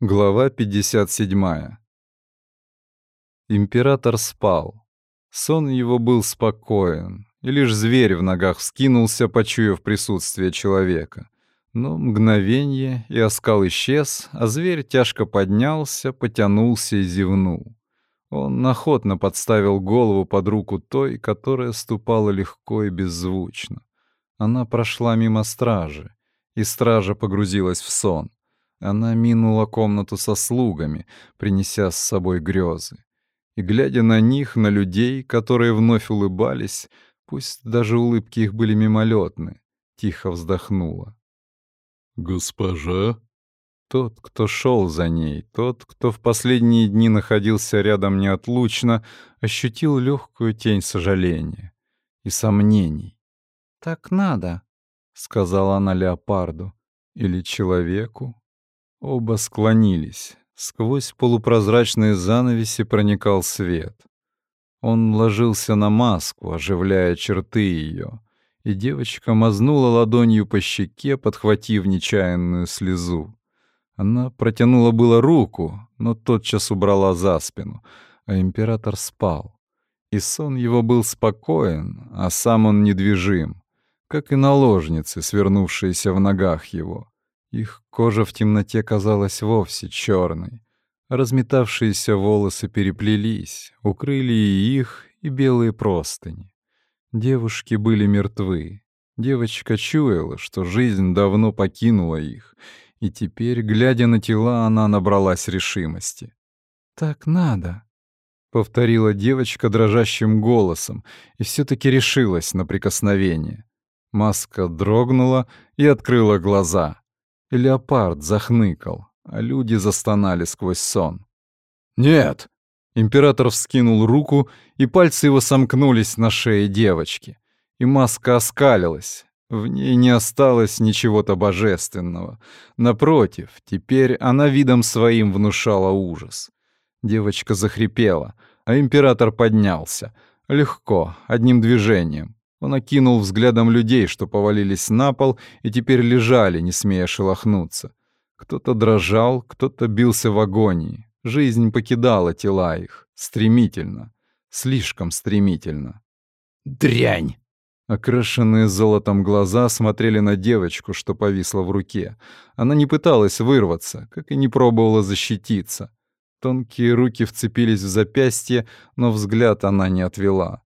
Глава 57. Император спал. Сон его был спокоен, и лишь зверь в ногах вскинулся, почуяв присутствие человека. Но мгновение, и оскал исчез, а зверь тяжко поднялся, потянулся и зевнул. Он охотно подставил голову под руку той, которая ступала легко и беззвучно. Она прошла мимо стражи, и стража погрузилась в сон. Она минула комнату со слугами, принеся с собой грезы. И, глядя на них, на людей, которые вновь улыбались, пусть даже улыбки их были мимолетны, тихо вздохнула. «Госпожа?» Тот, кто шел за ней, тот, кто в последние дни находился рядом неотлучно, ощутил легкую тень сожаления и сомнений. «Так надо», — сказала она леопарду, — «или человеку, Оба склонились. Сквозь полупрозрачные занавеси проникал свет. Он ложился на маску, оживляя черты ее, и девочка мазнула ладонью по щеке, подхватив нечаянную слезу. Она протянула было руку, но тотчас убрала за спину, а император спал. И сон его был спокоен, а сам он недвижим, как и наложницы, свернувшиеся в ногах его. Их кожа в темноте казалась вовсе черной. Разметавшиеся волосы переплелись, укрыли и их, и белые простыни. Девушки были мертвы. Девочка чуяла, что жизнь давно покинула их, и теперь, глядя на тела, она набралась решимости. «Так надо», — повторила девочка дрожащим голосом, и все таки решилась на прикосновение. Маска дрогнула и открыла глаза леопард захныкал, а люди застонали сквозь сон. «Нет!» Император вскинул руку, и пальцы его сомкнулись на шее девочки. И маска оскалилась. В ней не осталось ничего-то божественного. Напротив, теперь она видом своим внушала ужас. Девочка захрипела, а император поднялся. Легко, одним движением. Он окинул взглядом людей, что повалились на пол и теперь лежали, не смея шелохнуться. Кто-то дрожал, кто-то бился в агонии. Жизнь покидала тела их. Стремительно. Слишком стремительно. «Дрянь!» Окрашенные золотом глаза смотрели на девочку, что повисла в руке. Она не пыталась вырваться, как и не пробовала защититься. Тонкие руки вцепились в запястье, но взгляд она не отвела.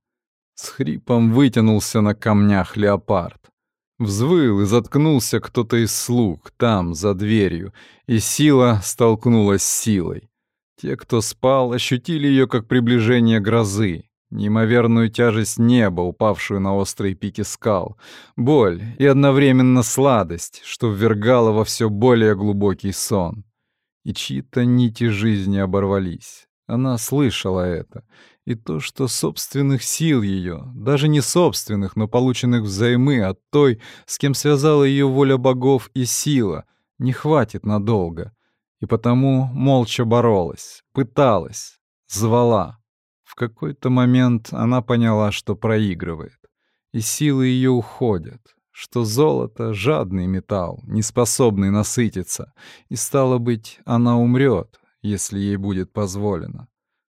С хрипом вытянулся на камнях леопард. Взвыл и заткнулся кто-то из слуг там, за дверью, и сила столкнулась с силой. Те, кто спал, ощутили ее как приближение грозы, неимоверную тяжесть неба, упавшую на острые пики скал, боль и одновременно сладость, что ввергало во все более глубокий сон. И чьи-то нити жизни оборвались. Она слышала это — и то, что собственных сил ее, даже не собственных, но полученных взаймы от той, с кем связала ее воля богов и сила, не хватит надолго. И потому молча боролась, пыталась, звала. В какой-то момент она поняла, что проигрывает, и силы ее уходят, что золото — жадный металл, не способный насытиться, и, стало быть, она умрет, если ей будет позволено.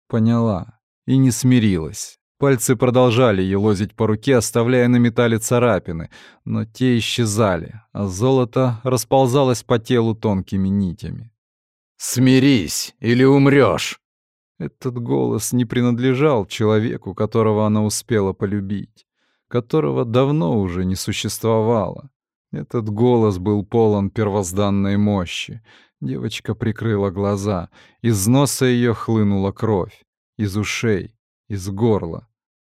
Поняла, и не смирилась. Пальцы продолжали елозить по руке, оставляя на металле царапины, но те исчезали, а золото расползалось по телу тонкими нитями. «Смирись, или умрёшь!» Этот голос не принадлежал человеку, которого она успела полюбить, которого давно уже не существовало. Этот голос был полон первозданной мощи. Девочка прикрыла глаза, из носа её хлынула кровь из ушей, из горла.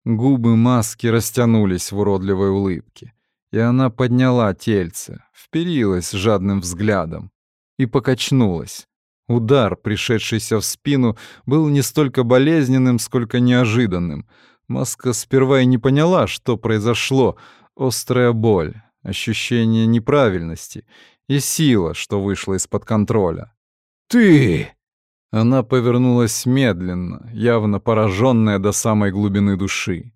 Губы маски растянулись в уродливой улыбке, и она подняла тельце, вперилась жадным взглядом и покачнулась. Удар, пришедшийся в спину, был не столько болезненным, сколько неожиданным. Маска сперва и не поняла, что произошло. Острая боль, ощущение неправильности и сила, что вышла из-под контроля. «Ты!» Она повернулась медленно, явно пораженная до самой глубины души.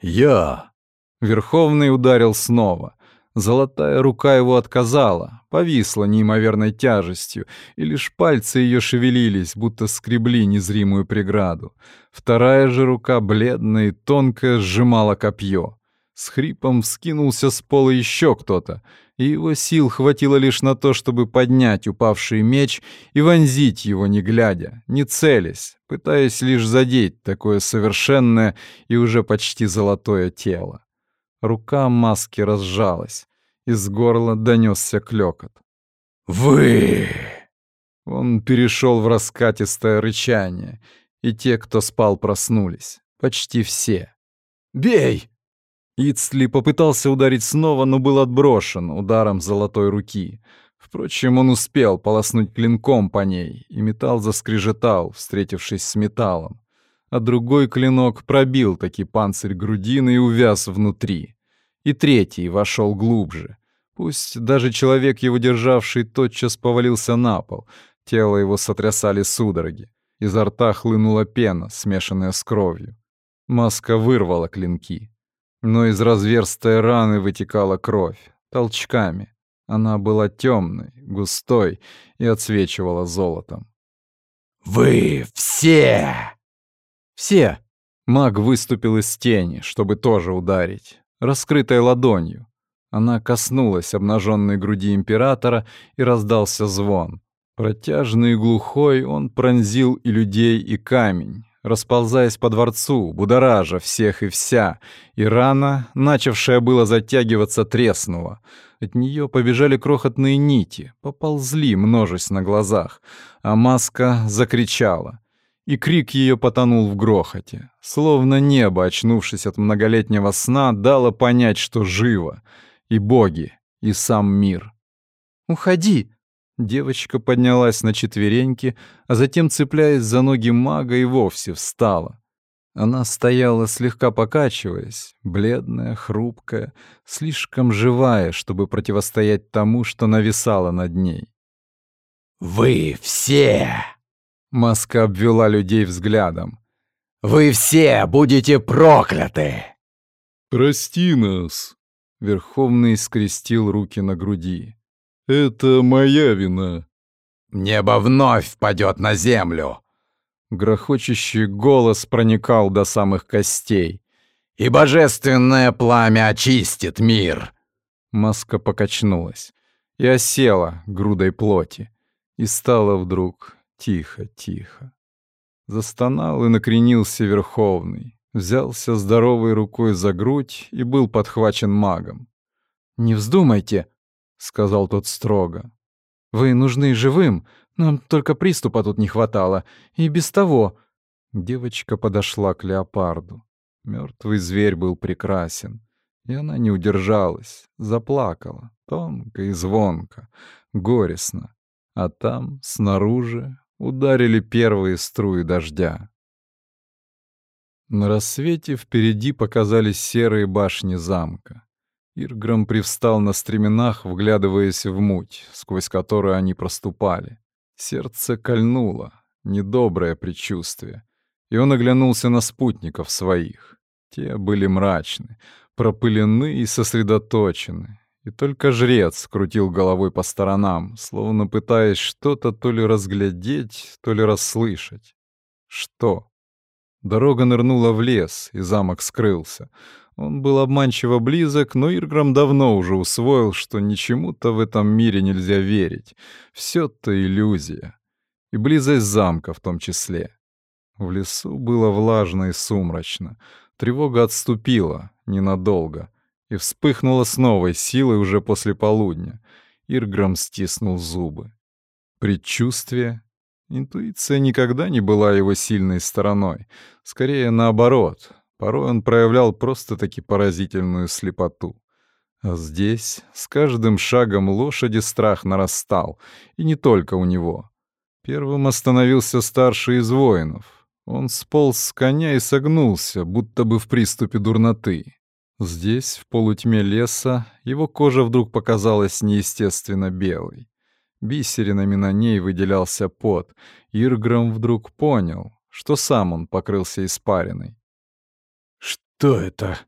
«Я!» Верховный ударил снова. Золотая рука его отказала, повисла неимоверной тяжестью, и лишь пальцы ее шевелились, будто скребли незримую преграду. Вторая же рука, бледная и тонкая, сжимала копье. С хрипом вскинулся с пола еще кто-то, и его сил хватило лишь на то, чтобы поднять упавший меч и вонзить его, не глядя, не целясь, пытаясь лишь задеть такое совершенное и уже почти золотое тело. Рука маски разжалась. Из горла донесся клёкот. «Вы!» Он перешел в раскатистое рычание, и те, кто спал, проснулись. Почти все. «Бей!» Ицли попытался ударить снова, но был отброшен ударом золотой руки. Впрочем, он успел полоснуть клинком по ней, и металл заскрежетал, встретившись с металлом а другой клинок пробил таки панцирь грудины и увяз внутри. И третий вошел глубже. Пусть даже человек, его державший, тотчас повалился на пол, тело его сотрясали судороги. Изо рта хлынула пена, смешанная с кровью. Маска вырвала клинки. Но из разверстой раны вытекала кровь, толчками. Она была темной, густой и отсвечивала золотом. «Вы все!» «Все!» Маг выступил из тени, чтобы тоже ударить, раскрытой ладонью. Она коснулась обнаженной груди императора, и раздался звон. Протяжный и глухой он пронзил и людей, и камень, расползаясь по дворцу, будоража всех и вся, и рана, начавшая было затягиваться, треснула. От нее побежали крохотные нити, поползли, множесть на глазах, а маска закричала и крик ее потонул в грохоте. Словно небо, очнувшись от многолетнего сна, дало понять, что живо. И боги, и сам мир. «Уходи!» Девочка поднялась на четвереньки, а затем, цепляясь за ноги мага, и вовсе встала. Она стояла, слегка покачиваясь, бледная, хрупкая, слишком живая, чтобы противостоять тому, что нависало над ней. «Вы все!» Маска обвела людей взглядом. «Вы все будете прокляты!» «Прости нас!» Верховный скрестил руки на груди. «Это моя вина!» «Небо вновь падет на землю!» Грохочущий голос проникал до самых костей. «И божественное пламя очистит мир!» Маска покачнулась и осела грудой плоти. И стало вдруг Тихо, тихо. Застонал и накренился Верховный, взялся здоровой рукой за грудь и был подхвачен магом. «Не вздумайте», — сказал тот строго. «Вы нужны живым, нам только приступа тут не хватало, и без того...» Девочка подошла к леопарду. Мертвый зверь был прекрасен, и она не удержалась, заплакала, тонко и звонко, горестно. А там, снаружи, ударили первые струи дождя. На рассвете впереди показались серые башни замка. Ирграм привстал на стременах, вглядываясь в муть, сквозь которую они проступали. Сердце кольнуло, недоброе предчувствие, и он оглянулся на спутников своих. Те были мрачны, пропылены и сосредоточены, и только жрец крутил головой по сторонам, словно пытаясь что-то то ли разглядеть, то ли расслышать. Что? Дорога нырнула в лес, и замок скрылся. Он был обманчиво близок, но Ирграм давно уже усвоил, что ничему-то в этом мире нельзя верить. Все то иллюзия. И близость замка в том числе. В лесу было влажно и сумрачно. Тревога отступила ненадолго — и вспыхнула с новой силой уже после полудня. Ирграм стиснул зубы. Предчувствие? Интуиция никогда не была его сильной стороной. Скорее, наоборот. Порой он проявлял просто-таки поразительную слепоту. А здесь с каждым шагом лошади страх нарастал, и не только у него. Первым остановился старший из воинов. Он сполз с коня и согнулся, будто бы в приступе дурноты. Здесь, в полутьме леса, его кожа вдруг показалась неестественно белой. Бисеринами на ней выделялся пот. Ирграм вдруг понял, что сам он покрылся испариной. «Что это?»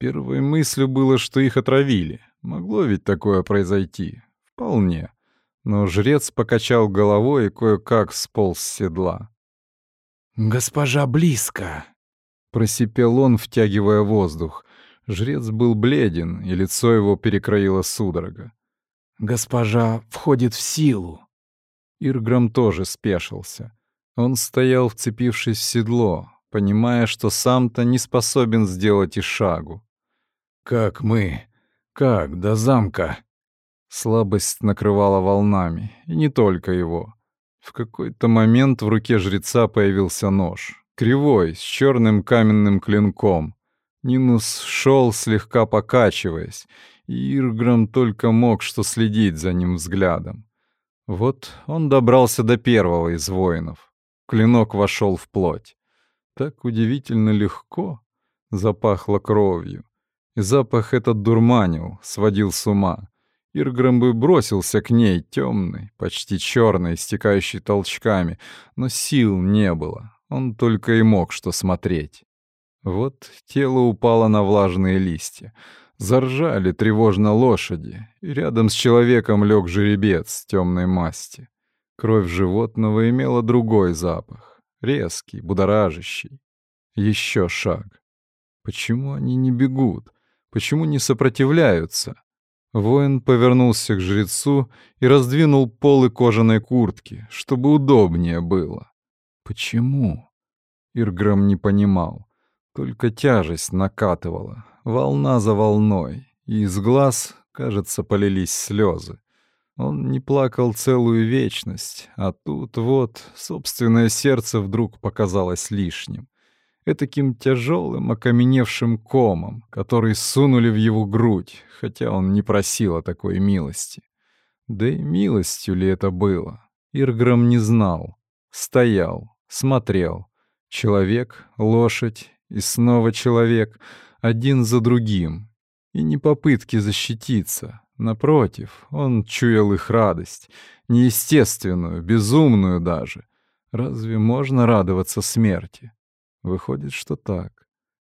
Первой мыслью было, что их отравили. Могло ведь такое произойти. Вполне. Но жрец покачал головой и кое-как сполз с седла. «Госпожа близко!» — просипел он, втягивая воздух. Жрец был бледен, и лицо его перекроило судорога. «Госпожа входит в силу!» Ирграм тоже спешился. Он стоял, вцепившись в седло, понимая, что сам-то не способен сделать и шагу. «Как мы? Как до замка?» Слабость накрывала волнами, и не только его. В какой-то момент в руке жреца появился нож, кривой, с черным каменным клинком. Нинус шел, слегка покачиваясь, и Ирграм только мог что следить за ним взглядом. Вот он добрался до первого из воинов. Клинок вошел в плоть. Так удивительно легко запахло кровью. И запах этот дурманил, сводил с ума. Ирграм бы бросился к ней, темный, почти черный, истекающий толчками, но сил не было. Он только и мог что смотреть. Вот тело упало на влажные листья. Заржали тревожно лошади, и рядом с человеком лег жеребец темной масти. Кровь животного имела другой запах, резкий, будоражащий. Еще шаг. Почему они не бегут? Почему не сопротивляются? Воин повернулся к жрецу и раздвинул полы кожаной куртки, чтобы удобнее было. Почему? Ирграм не понимал. Только тяжесть накатывала, волна за волной, и из глаз, кажется, полились слезы. Он не плакал целую вечность, а тут вот собственное сердце вдруг показалось лишним этаким тяжелым окаменевшим комом, который сунули в его грудь, хотя он не просил о такой милости. Да и милостью ли это было? Ирграм не знал. Стоял, смотрел. Человек, лошадь и снова человек, один за другим. И не попытки защититься. Напротив, он чуял их радость, неестественную, безумную даже. Разве можно радоваться смерти? Выходит, что так.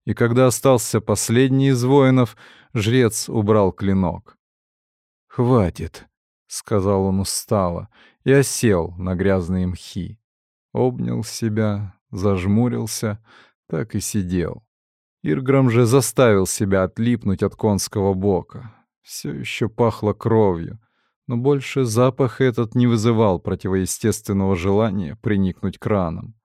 И когда остался последний из воинов, жрец убрал клинок. «Хватит», — сказал он устало, и осел на грязные мхи. Обнял себя, зажмурился, так и сидел. Ирграм же заставил себя отлипнуть от конского бока. Все еще пахло кровью, но больше запах этот не вызывал противоестественного желания приникнуть к ранам.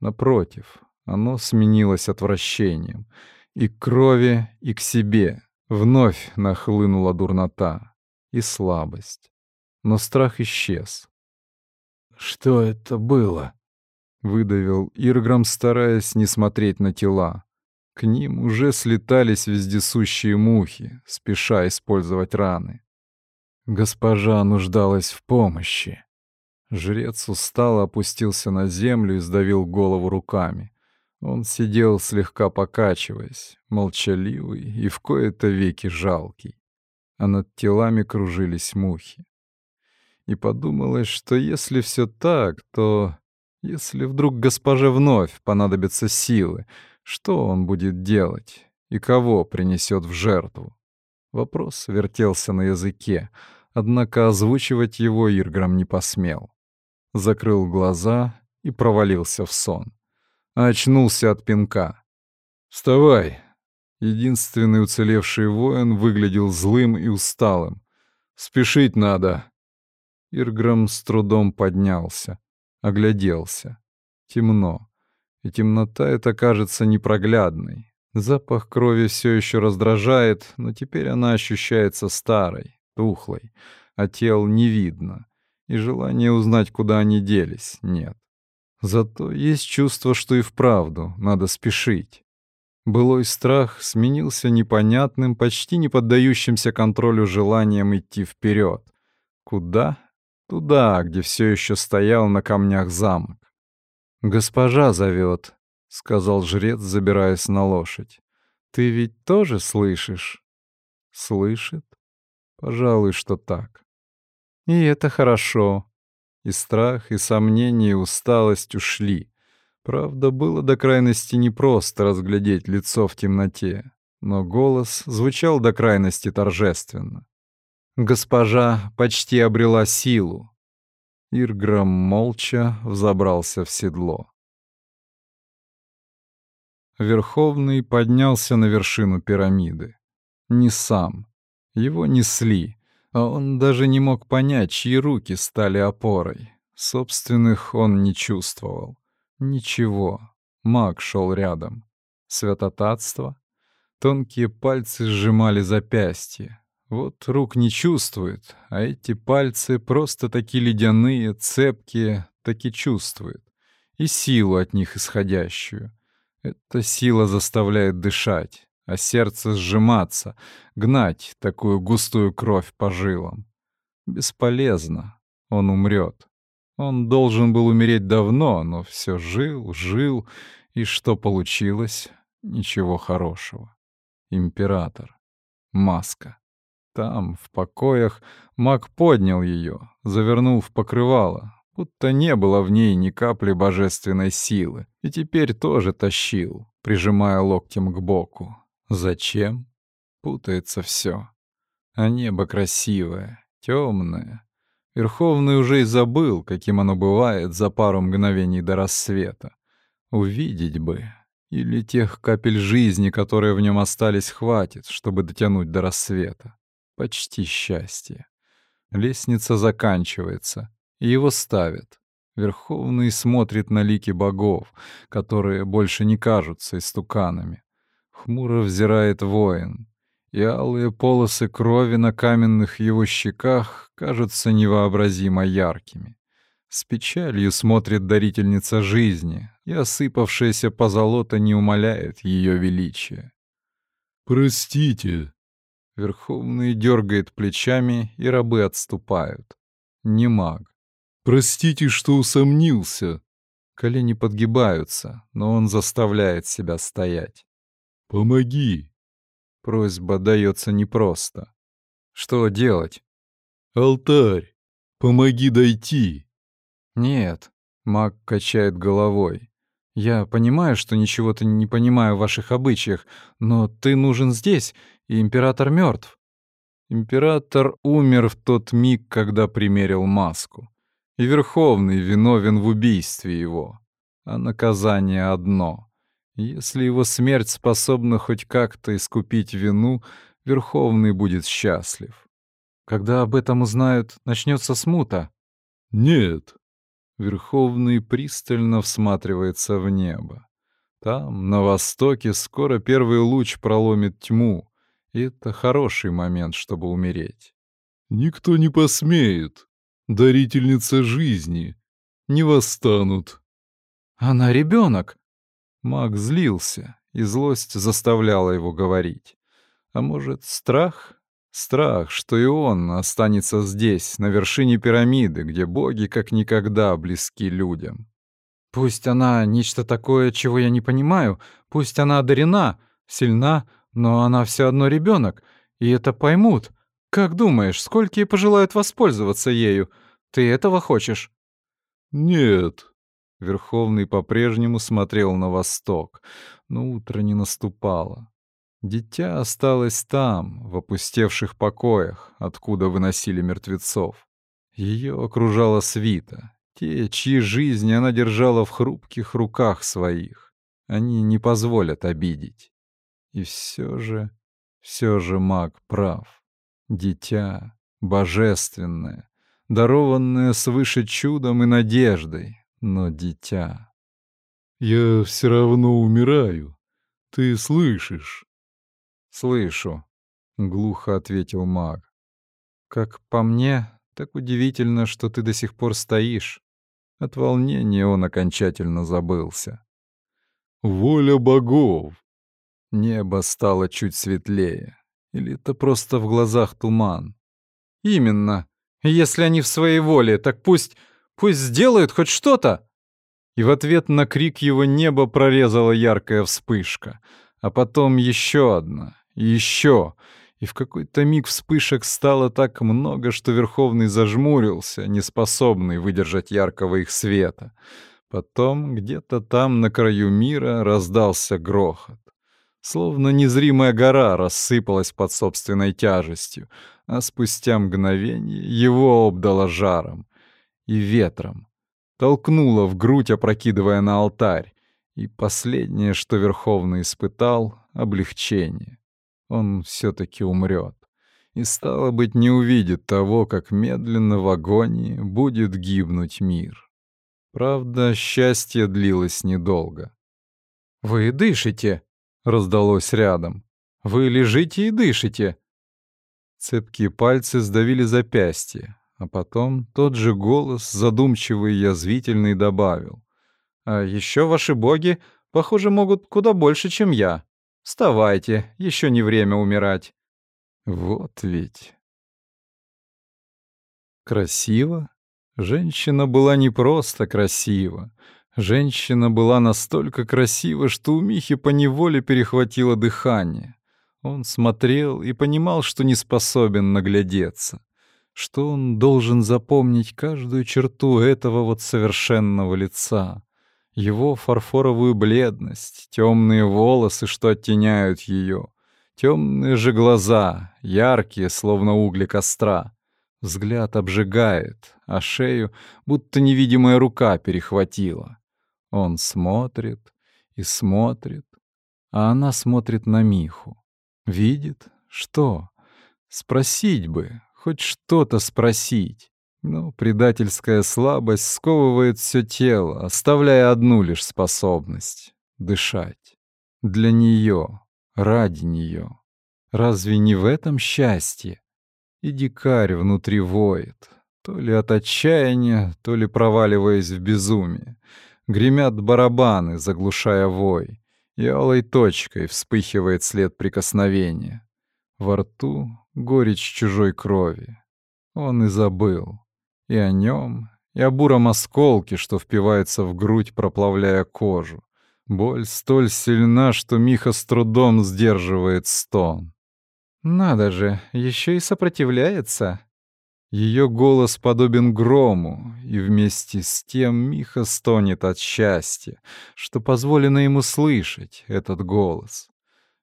Напротив, оно сменилось отвращением. И к крови, и к себе. Вновь нахлынула дурнота и слабость. Но страх исчез. «Что это было?» — выдавил Ирграм, стараясь не смотреть на тела. К ним уже слетались вездесущие мухи, спеша использовать раны. Госпожа нуждалась в помощи. Жрец устало опустился на землю и сдавил голову руками. Он сидел, слегка покачиваясь, молчаливый и в кои-то веки жалкий, а над телами кружились мухи. И подумалось, что если все так, то если вдруг госпоже вновь понадобятся силы, что он будет делать и кого принесет в жертву? Вопрос вертелся на языке, однако озвучивать его Ирграм не посмел. Закрыл глаза и провалился в сон а очнулся от пинка. «Вставай!» Единственный уцелевший воин выглядел злым и усталым. «Спешить надо!» Ирграм с трудом поднялся, огляделся. Темно. И темнота эта кажется непроглядной. Запах крови все еще раздражает, но теперь она ощущается старой, тухлой, а тел не видно, и желания узнать, куда они делись, нет. Зато есть чувство, что и вправду надо спешить. Былой страх сменился непонятным, почти не поддающимся контролю желанием идти вперед. Куда? Туда, где все еще стоял на камнях замок. «Госпожа зовет», — сказал жрец, забираясь на лошадь. «Ты ведь тоже слышишь?» «Слышит? Пожалуй, что так. И это хорошо. И страх, и сомнение, и усталость ушли. Правда, было до крайности непросто разглядеть лицо в темноте, но голос звучал до крайности торжественно. Госпожа почти обрела силу. Ирграм молча взобрался в седло. Верховный поднялся на вершину пирамиды. Не сам. Его несли, а он даже не мог понять, чьи руки стали опорой. Собственных он не чувствовал. Ничего. Маг шел рядом. Святотатство? Тонкие пальцы сжимали запястье. Вот рук не чувствует, а эти пальцы просто такие ледяные, цепкие, таки чувствует. И силу от них исходящую. Эта сила заставляет дышать, а сердце сжиматься, гнать такую густую кровь по жилам. Бесполезно. Он умрет. Он должен был умереть давно, но все жил, жил, и что получилось? Ничего хорошего. Император. Маска. Там, в покоях, маг поднял ее, завернул в покрывало, будто не было в ней ни капли божественной силы, и теперь тоже тащил, прижимая локтем к боку. Зачем? Путается все. А небо красивое, темное. Верховный уже и забыл, каким оно бывает за пару мгновений до рассвета. Увидеть бы. Или тех капель жизни, которые в нем остались, хватит, чтобы дотянуть до рассвета. Почти счастье. Лестница заканчивается, и его ставят. Верховный смотрит на лики богов, которые больше не кажутся истуканами. Хмуро взирает воин, и алые полосы крови на каменных его щеках кажутся невообразимо яркими. С печалью смотрит дарительница жизни, и осыпавшаяся позолота не умаляет ее величия. «Простите», Верховный дергает плечами, и рабы отступают. Не маг. «Простите, что усомнился». Колени подгибаются, но он заставляет себя стоять. «Помоги». Просьба дается непросто. Что делать? «Алтарь, помоги дойти». «Нет», — маг качает головой. «Я понимаю, что ничего-то не понимаю в ваших обычаях, но ты нужен здесь, и император мертв. Император умер в тот миг, когда примерил маску. И Верховный виновен в убийстве его. А наказание одно. Если его смерть способна хоть как-то искупить вину, Верховный будет счастлив. Когда об этом узнают, начнется смута. Нет. Верховный пристально всматривается в небо. Там, на востоке, скоро первый луч проломит тьму, и это хороший момент, чтобы умереть. Никто не посмеет. Дарительница жизни. Не восстанут. Она ребенок. Маг злился, и злость заставляла его говорить. А может, страх? Страх, что и он останется здесь, на вершине пирамиды, где боги как никогда близки людям. Пусть она нечто такое, чего я не понимаю, пусть она одарена, сильна, но она все одно ребенок, и это поймут. Как думаешь, сколько ей пожелают воспользоваться ею? Ты этого хочешь? Нет. Верховный по-прежнему смотрел на восток, но утро не наступало. Дитя осталось там, в опустевших покоях, откуда выносили мертвецов. Ее окружала свита, те, чьи жизни она держала в хрупких руках своих. Они не позволят обидеть. И все же, все же маг прав. Дитя божественное, дарованное свыше чудом и надеждой, но дитя. «Я все равно умираю. Ты слышишь?» «Слышу», — глухо ответил маг. «Как по мне, так удивительно, что ты до сих пор стоишь». От волнения он окончательно забылся. «Воля богов!» Небо стало чуть светлее. Или это просто в глазах туман? Именно. Если они в своей воле, так пусть... пусть сделают хоть что-то. И в ответ на крик его небо прорезала яркая вспышка. А потом еще одна. Еще. И в какой-то миг вспышек стало так много, что Верховный зажмурился, неспособный выдержать яркого их света. Потом где-то там, на краю мира, раздался грохот. Словно незримая гора рассыпалась под собственной тяжестью, а спустя мгновение его обдало жаром и ветром. Толкнуло в грудь, опрокидывая на алтарь. И последнее, что Верховный испытал — облегчение. Он все таки умрет. И, стало быть, не увидит того, как медленно в агонии будет гибнуть мир. Правда, счастье длилось недолго. «Вы дышите!» — раздалось рядом. «Вы лежите и дышите!» Цепкие пальцы сдавили запястье, а потом тот же голос, задумчивый и язвительный, добавил. «А еще ваши боги, похоже, могут куда больше, чем я. Вставайте, еще не время умирать». Вот ведь. Красиво? Женщина была не просто красива. Женщина была настолько красива, что у Михи поневоле перехватило дыхание. Он смотрел и понимал, что не способен наглядеться, что он должен запомнить каждую черту этого вот совершенного лица, его фарфоровую бледность, темные волосы, что оттеняют ее, темные же глаза, яркие, словно угли костра. Взгляд обжигает, а шею будто невидимая рука перехватила. Он смотрит и смотрит, а она смотрит на Миху. Видит? Что? Спросить бы, хоть что-то спросить. Но предательская слабость сковывает все тело, оставляя одну лишь способность — дышать. Для нее, ради нее. Разве не в этом счастье? И дикарь внутри воет, то ли от отчаяния, то ли проваливаясь в безумие. Гремят барабаны, заглушая вой и алой точкой вспыхивает след прикосновения. Во рту горечь чужой крови. Он и забыл. И о нем, и о буром осколке, что впивается в грудь, проплавляя кожу. Боль столь сильна, что Миха с трудом сдерживает стон. «Надо же, еще и сопротивляется!» Ее голос подобен грому, и вместе с тем Миха стонет от счастья, что позволено ему слышать этот голос.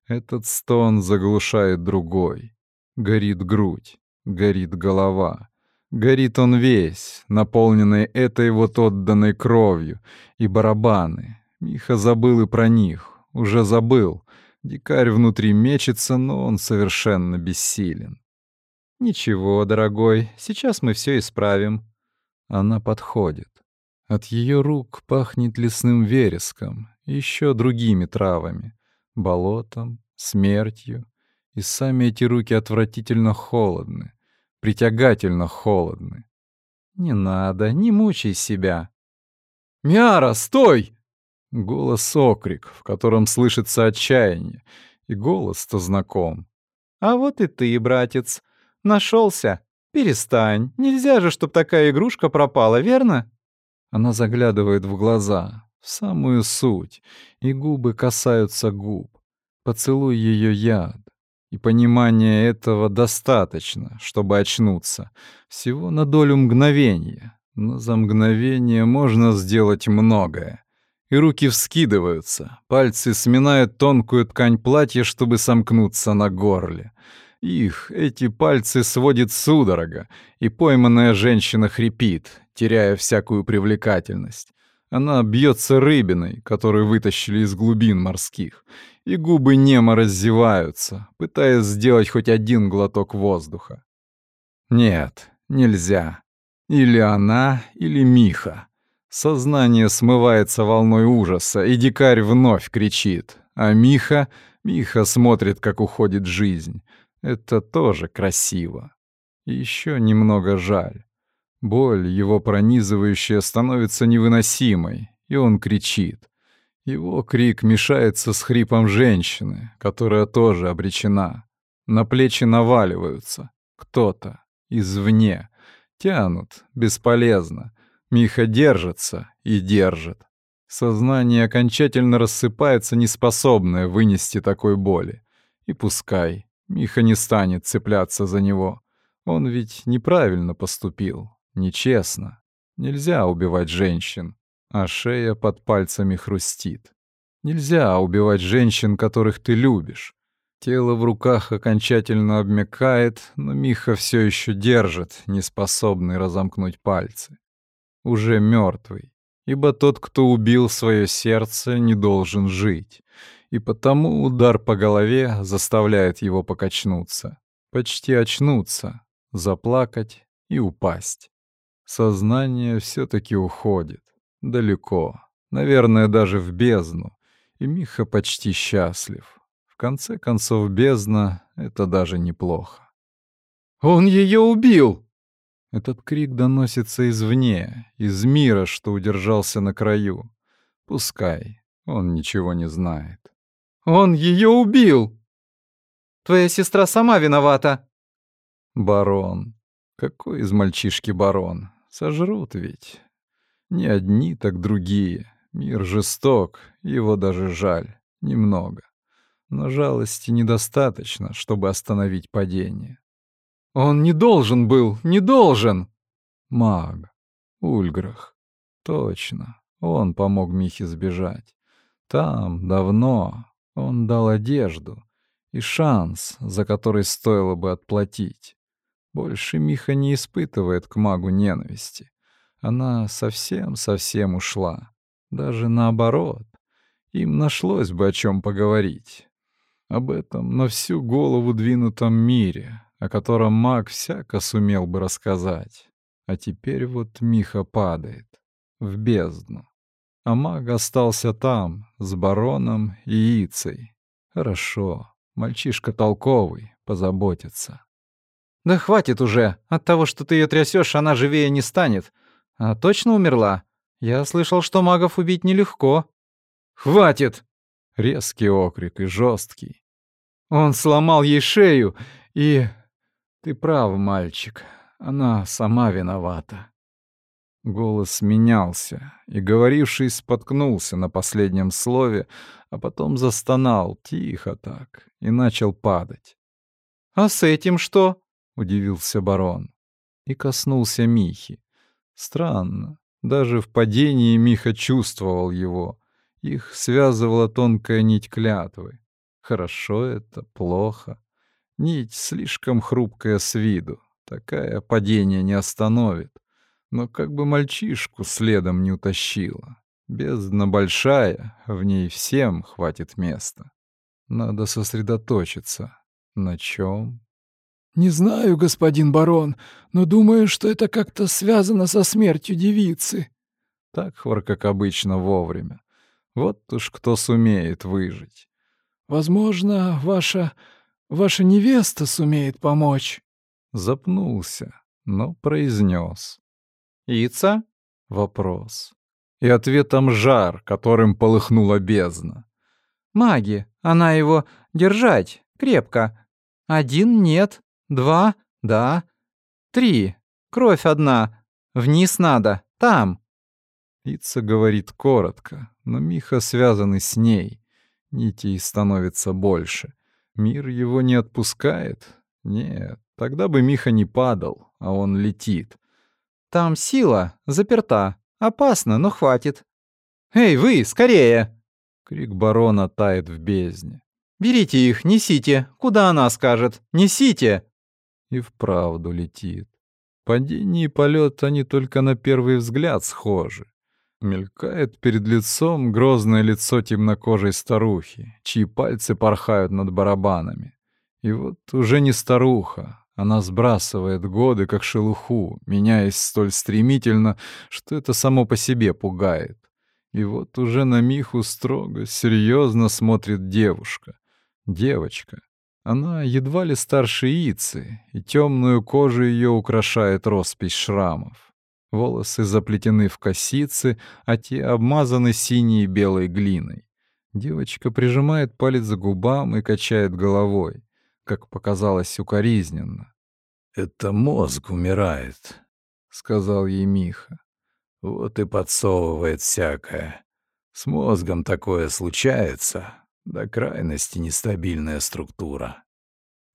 Этот стон заглушает другой. Горит грудь, горит голова. Горит он весь, наполненный этой вот отданной кровью, и барабаны. Миха забыл и про них, уже забыл. Дикарь внутри мечется, но он совершенно бессилен. «Ничего, дорогой, сейчас мы все исправим». Она подходит. От ее рук пахнет лесным вереском, еще другими травами, болотом, смертью. И сами эти руки отвратительно холодны, притягательно холодны. «Не надо, не мучай себя». «Миара, стой!» Голос окрик, в котором слышится отчаяние, и голос-то знаком. «А вот и ты, братец», Нашелся? Перестань. Нельзя же, чтоб такая игрушка пропала, верно? Она заглядывает в глаза, в самую суть, и губы касаются губ. Поцелуй ее яд. И понимания этого достаточно, чтобы очнуться. Всего на долю мгновения. Но за мгновение можно сделать многое. И руки вскидываются, пальцы сминают тонкую ткань платья, чтобы сомкнуться на горле. Их, эти пальцы сводит судорога, и пойманная женщина хрипит, теряя всякую привлекательность. Она бьется рыбиной, которую вытащили из глубин морских, и губы немо раздеваются, пытаясь сделать хоть один глоток воздуха. Нет, нельзя. Или она, или Миха. Сознание смывается волной ужаса, и дикарь вновь кричит. А Миха, Миха смотрит, как уходит жизнь. Это тоже красиво. И еще немного жаль. Боль, его пронизывающая, становится невыносимой, и он кричит. Его крик мешается с хрипом женщины, которая тоже обречена. На плечи наваливаются. Кто-то. Извне. Тянут. Бесполезно. Миха держится и держит. Сознание окончательно рассыпается, неспособное вынести такой боли. И пускай. Миха не станет цепляться за него. Он ведь неправильно поступил, нечестно. Нельзя убивать женщин, а шея под пальцами хрустит. Нельзя убивать женщин, которых ты любишь. Тело в руках окончательно обмякает, но Миха все еще держит, неспособный разомкнуть пальцы. Уже мертвый, ибо тот, кто убил свое сердце, не должен жить, и потому удар по голове заставляет его покачнуться, почти очнуться, заплакать и упасть. Сознание все таки уходит, далеко, наверное, даже в бездну, и Миха почти счастлив конце концов, бездна — это даже неплохо. «Он ее убил!» Этот крик доносится извне, из мира, что удержался на краю. Пускай, он ничего не знает. «Он ее убил!» «Твоя сестра сама виновата!» «Барон. Какой из мальчишки барон? Сожрут ведь. Не одни, так другие. Мир жесток, его даже жаль. Немного но жалости недостаточно, чтобы остановить падение. Он не должен был, не должен. Маг. Ульграх. Точно. Он помог Михе сбежать. Там, давно, он дал одежду и шанс, за который стоило бы отплатить. Больше Миха не испытывает к магу ненависти. Она совсем-совсем ушла. Даже наоборот. Им нашлось бы о чем поговорить. Об этом на всю голову двинутом мире, о котором маг всяко сумел бы рассказать. А теперь вот Миха падает в бездну. А маг остался там, с бароном и Ицей. Хорошо, мальчишка толковый, позаботится. «Да хватит уже. От того, что ты ее трясешь, она живее не станет. А точно умерла? Я слышал, что магов убить нелегко». «Хватит!» Резкий окрик и жесткий. Он сломал ей шею, и... Ты прав, мальчик, она сама виновата. Голос менялся, и говоривший споткнулся на последнем слове, а потом застонал тихо так и начал падать. «А с этим что?» — удивился барон. И коснулся Михи. Странно, даже в падении Миха чувствовал его. Их связывала тонкая нить клятвы. Хорошо это, плохо. Нить слишком хрупкая с виду. Такая падение не остановит. Но как бы мальчишку следом не утащила. Бездна большая, в ней всем хватит места. Надо сосредоточиться. На чем? «Не знаю, господин барон, но думаю, что это как-то связано со смертью девицы». Так хвор, как обычно, вовремя. Вот уж кто сумеет выжить. Возможно, ваша... ваша невеста сумеет помочь». Запнулся, но произнес. «Ица?» — вопрос. И ответом жар, которым полыхнула бездна. «Маги, она его держать крепко. Один нет, два — да, три, кровь одна, вниз надо, там». Ица говорит коротко, но Миха связанный с ней. Нитей становится больше. Мир его не отпускает? Нет, тогда бы Миха не падал, а он летит. Там сила, заперта. Опасно, но хватит. «Эй, вы, скорее!» Крик барона тает в бездне. «Берите их, несите, куда она скажет. Несите!» И вправду летит. Падение и полет они только на первый взгляд схожи. Мелькает перед лицом грозное лицо темнокожей старухи, чьи пальцы порхают над барабанами. И вот уже не старуха, она сбрасывает годы, как шелуху, меняясь столь стремительно, что это само по себе пугает. И вот уже на Миху строго, серьезно смотрит девушка. Девочка. Она едва ли старше Ицы, и темную кожу ее украшает роспись шрамов. Волосы заплетены в косицы, а те обмазаны синей и белой глиной. Девочка прижимает палец к губам и качает головой, как показалось укоризненно. «Это мозг умирает», — сказал ей Миха. «Вот и подсовывает всякое. С мозгом такое случается. До крайности нестабильная структура».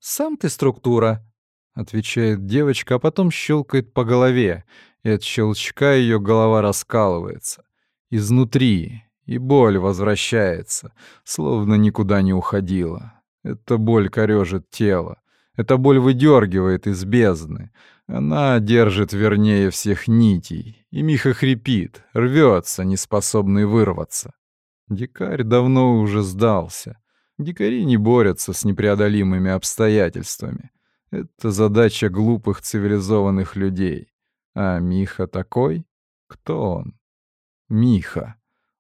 «Сам ты структура», — отвечает девочка, а потом щелкает по голове, и от щелчка ее голова раскалывается. Изнутри, и боль возвращается, словно никуда не уходила. Эта боль корежит тело. Эта боль выдергивает из бездны. Она держит вернее всех нитей. И Миха хрипит, рвется, неспособный вырваться. Дикарь давно уже сдался. Дикари не борются с непреодолимыми обстоятельствами. Это задача глупых цивилизованных людей. А Миха такой? Кто он? Миха.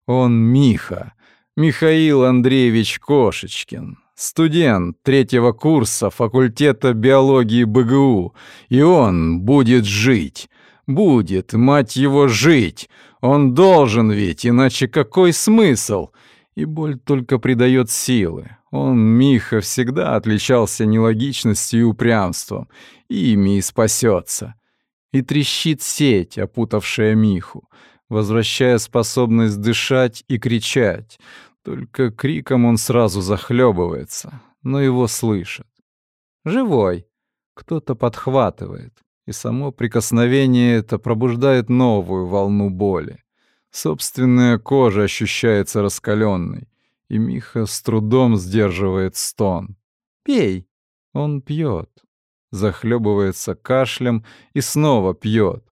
Он Миха. Михаил Андреевич Кошечкин. Студент третьего курса факультета биологии БГУ. И он будет жить. Будет, мать его, жить. Он должен ведь, иначе какой смысл? И боль только придает силы. Он, Миха, всегда отличался нелогичностью и упрямством. Ими и спасется. И трещит сеть, опутавшая Миху возвращая способность дышать и кричать. Только криком он сразу захлебывается, но его слышат. Живой. Кто-то подхватывает, и само прикосновение это пробуждает новую волну боли. Собственная кожа ощущается раскаленной, и Миха с трудом сдерживает стон. «Пей!» Он пьет, захлебывается кашлем и снова пьет.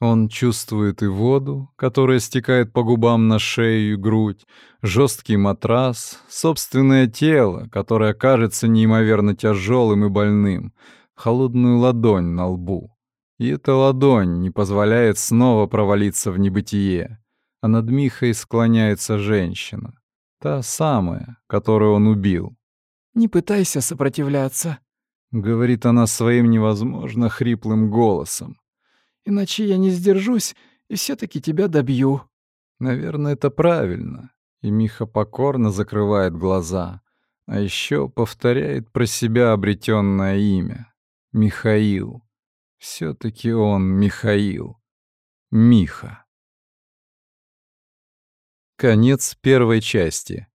Он чувствует и воду, которая стекает по губам на шею и грудь, жесткий матрас, собственное тело, которое кажется неимоверно тяжелым и больным, холодную ладонь на лбу. И эта ладонь не позволяет снова провалиться в небытие, а над Михой склоняется женщина, та самая, которую он убил. «Не пытайся сопротивляться», — говорит она своим невозможно хриплым голосом иначе я не сдержусь и все таки тебя добью». Наверное, это правильно. И Миха покорно закрывает глаза, а еще повторяет про себя обретенное имя. Михаил. Все таки он Михаил. Миха. Конец первой части.